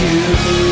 you.